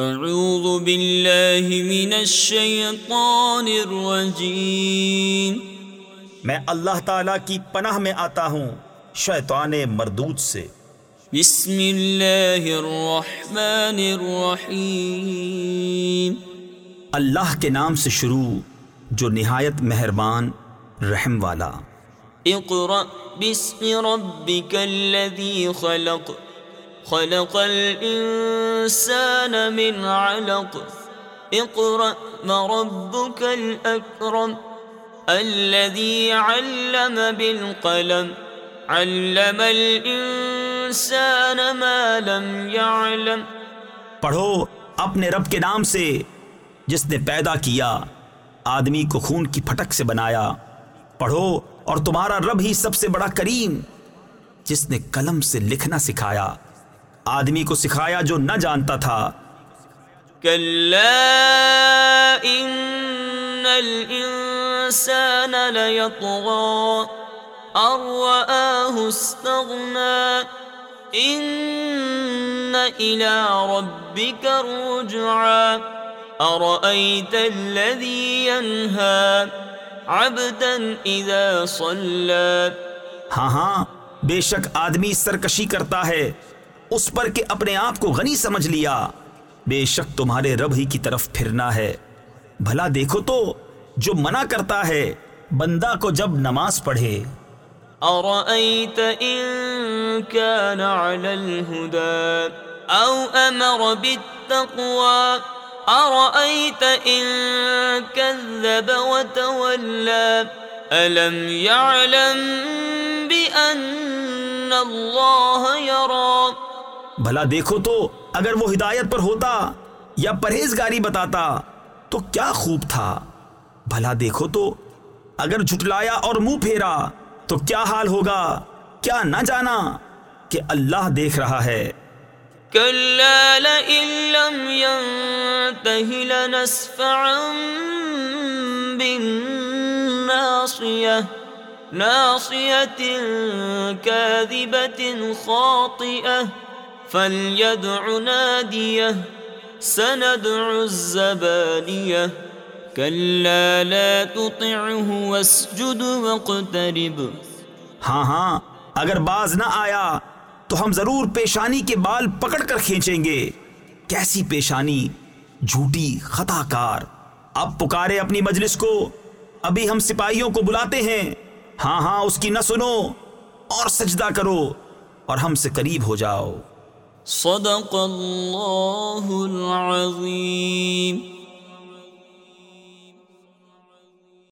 اعوذ باللہ من الشیطان الرجیم میں اللہ تعالی کی پناہ میں آتا ہوں شیطان مردود سے۔ بسم اللہ الرحمن الرحیم. اللہ کے نام سے شروع جو نہایت مہربان رحم والا۔ اقرأ باسم ربك الذي خلق۔ خلق الإنسان من علق. اقرأ وربك الأكرم. الذي علم بالقلم. علم الإنسان ما لم يعلم. پڑھو اپنے رب کے نام سے جس نے پیدا کیا، آدمی کو خون کی پھٹک سے بنایا۔ پڑھو، اور تمہارا رب ہی سب سے بڑا کریم، جس نے قلم سے لکھنا سکھایا۔ آدمی کو سکھایا جو نہ جانتا تھا۔ إن إلى ربك الذي ينهى عبدا إذا صلى ہاں ہاں بے شک آدمی سرکشی کرتا ہے۔ اس پر کہ اپنے آپ کو غنی سمجھ لیا۔ بے شک تمہارے رب ہی کی طرف پھرنا ہے۔ بھلا دیکھو تو جو منع کرتا ہے، بندہ کو جب نماز پڑھے۔ أرأيت إن كان على الهدى أو أمر بالتقوى أرأيت إن كذب وتولى؟ ألم يعلم بأن الله يرى بھلا دیکھو تو، اگر وہ ہدایت پر ہوتا یا پرہیزگاری بتاتا، تو کیا خوب تھا۔ بھلا دیکھو تو، اگر جھٹلایا اور منہ پھیرا، تو کیا حال ہوگا؟ کیا نہ جانا کہ اللہ دیکھ رہا ہے۔ كلا لئن لم ينته لنسفعا بالناصية ناصية كاذبة خاطئة۔ فليدع ناديه، سندع الزبانية كلا لا تطعه واسجد واقترب۔ ہاں ہاں اگر باز نہ آیا تو ہم ضرور پیشانی کے بال پکڑ کر کھینچیں گے۔ کیسی پیشانی؟ جھوٹی خطا کار اب پکارے اپنی مجلس کو۔ ابھی ہم سپاہیوں کو بلاتے ہیں۔ ہاں ہاں اس کی نہ سنو۔ اور سجدہ کرو اور ہم سے قریب ہو جاؤ۔ صدق اللہ العظیم